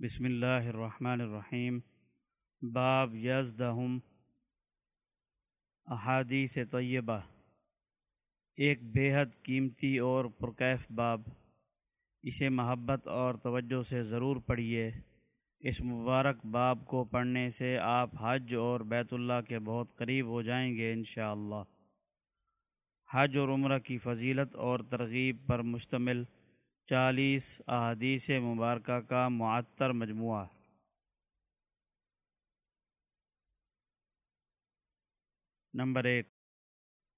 بسم اللہ الرحمن الرحیم۔ باب یزدہم۔ احادیث طیبہ۔ ایک بے حد قیمتی اور پرکیف باب۔ اسے محبت اور توجہ سے ضرور پڑھیے۔ اس مبارک باب کو پڑھنے سے آپ حج اور بیت اللہ کے بہت قریب ہو جائیں گے انشاءاللہ۔ حج اور عمرہ کی فضیلت اور ترغیب پر مشتمل چالیس احادیث مبارکہ کا معطر مجموعہ۔ نمبر ایک،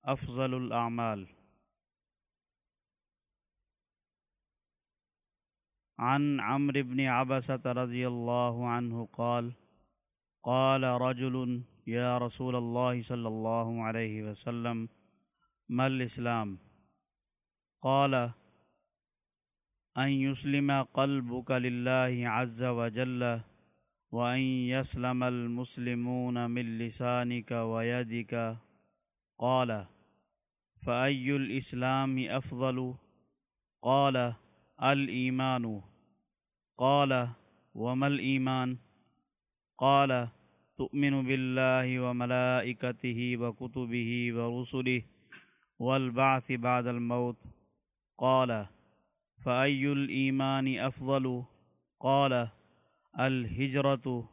افضل الاعمال۔ عن عمر بن عبسة رضي الله عنه قال قال رجل يا رسول الله صلى الله عليه وسلم، ما الإسلام قال أن يسلم قلبك لله عز وجل وأن يسلم المسلمون من لسانك ويدك. قال، فأي الإسلام أفضل؟ قال، الإيمان. قال، وما الإيمان؟ قال، تؤمن بالله وملائكته وكتبه ورسله والبعث بعد الموت. قال فأي الإيمان أفضل؟ قال الهجرة.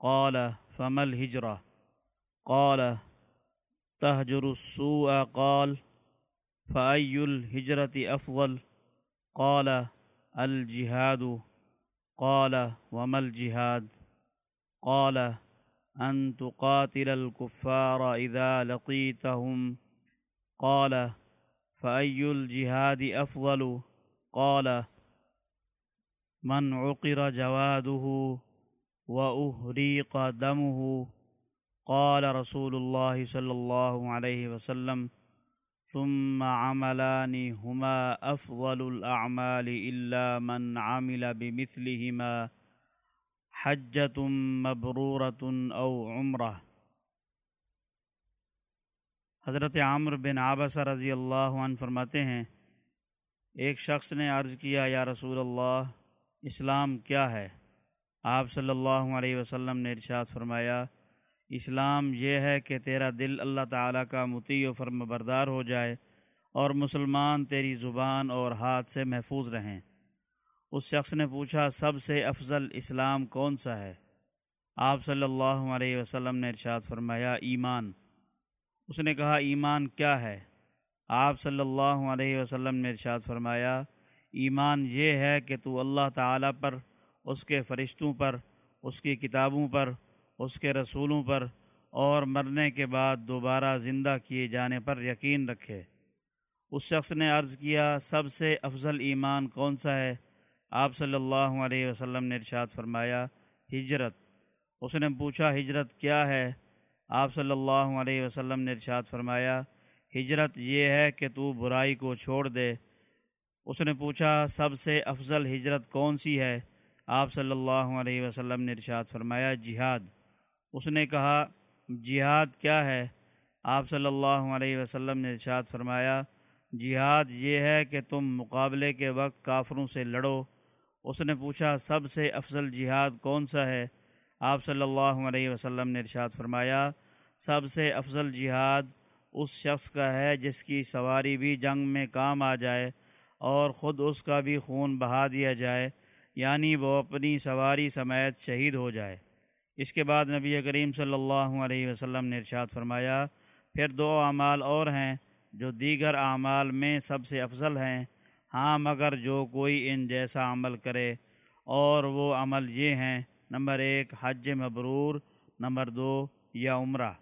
قال فما الهجرة؟ قال تهجر السوء. قال فأي الهجرة أفضل؟ قال الجهاد. قال وما الجهاد؟ قال أن تقاتل الكفار إذا لقيتهم. قال فأي الجهاد أفضل؟ قال، من عقر جواده وأهريق دمه قال رسول الله صلى الله عليه وسلم، ثم عملان هما أفضل الأعمال إلا من عمل بمثلهما حجة مبرورة أو عمرة. حضرت عامر بن عابس رضی اللہ عنہ فرماتے ہیں ایک شخص نے عرض کیا، یا رسول اللہ، اسلام کیا ہے؟ آپ صلی اللہ علیہ وسلم نے ارشاد فرمایا، اسلام یہ ہے کہ تیرا دل اللہ تعالیٰ کا متی و فرم بردار ہو جائے اور مسلمان تیری زبان اور ہاتھ سے محفوظ رہیں۔ اس شخص نے پوچھا، سب سے افضل اسلام کون سا ہے؟ آپ صلی اللہ علیہ وسلم نے ارشاد فرمایا، ایمان۔ اس نے کہا، ایمان کیا ہے؟ آپ صلی اللہ علیہ وسلم نے ارشاد فرمایا، ایمان یہ ہے کہ تو اللہ تعالیٰ پر، اس کے فرشتوں پر، اس کی کتابوں پر، اس کے رسولوں پر اور مرنے کے بعد دوبارہ زندہ کیے جانے پر یقین رکھے۔ اس شخص نے عرض کیا، سب سے افضل ایمان کون سا ہے؟ آپ صلی اللہ علیہ وسلم نے ارشاد فرمایا، ہجرت۔ اس نے پوچھا، ہجرت کیا ہے؟ آپ صلی اللہ علیہ وسلم نے ارشاد فرمایا ہجرت یہ ہے کہ تو برائی کو چھوڑ دے۔ اس نے پوچھا، سب سے افضل ہجرت کون سی ہے؟ آپ صلی اللہ علیہ وسلم نے ارشاد فرمایا، جہاد۔ اس نے کہا، جہاد کیا ہے؟ آپ صلی اللہ علیہ وسلم نے ارشاد فرمایا، جہاد یہ ہے کہ تم مقابلے کے وقت کافروں سے لڑو۔ اس نے پوچھا، سب سے افضل جہاد کون سا ہے؟ آپ صلی اللہ علیہ وسلم نے ارشاد فرمایا، سب سے افضل جہاد اس شخص کا ہے جس کی سواری بھی جنگ میں کام آ جائے اور خود اس کا بھی خون بہا دیا جائے یعنی وہ اپنی سواری سمیت شہید ہو جائے۔ اس کے بعد نبی کریم صلی اللہ علیہ وسلم نے ارشاد فرمایا، پھر دو اعمال اور ہیں جو دیگر اعمال میں سب سے افضل ہیں۔ ہاں مگر جو کوئی ان جیسا عمل کرے، اور وہ عمل یہ ہیں، نمبر ایک، حج مبرور، نمبر دو، یا عمرہ۔